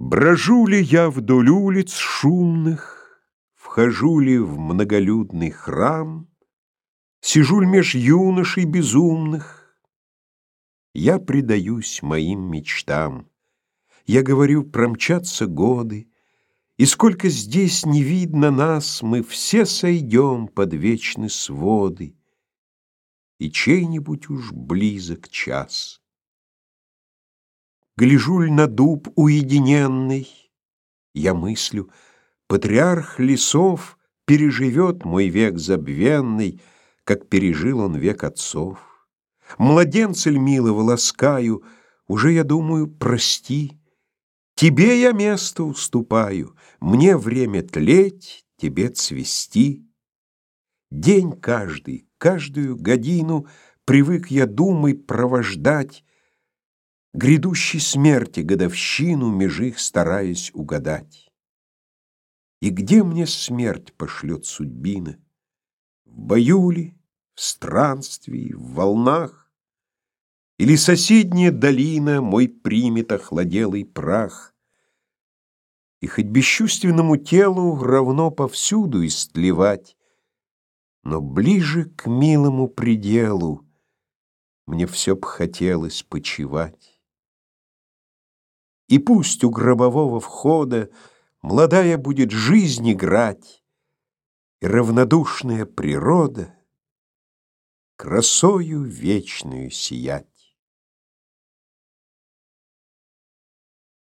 Брожу ли я вдоль улиц шумных, Вхожу ли в многолюдный храм, Сижу ль меж юношей безумных, Я предаюсь моим мечтам. Я говорю, промчатся годы, И сколько здесь не видно нас, Мы все сойдем под вечны своды, И чей-нибудь уж близок час. Гляжу ль на дуб уединенный, Я мыслю, патриарх лесов Переживет мой век забвенный, Как пережил он век отцов. Младенца ль милого ласкаю, Уже я думаю, прости, Тебе я место уступаю, Мне время тлеть, тебе цвести. День каждый, каждую годину Привык я думой провождать, Грядущей смерти годовщину Меж их стараясь угадать. И где мне смерть пошлет судьбина? В бою ли, в странствии, в волнах? Или соседняя долина Мой примет охладелый прах? И хоть бесчувственному телу Равно повсюду истлевать, Но ближе к милому пределу Мне все б хотелось почивать. И пусть у гробового входа Молодая будет жизнь играть, И равнодушная природа Красою вечную сиять.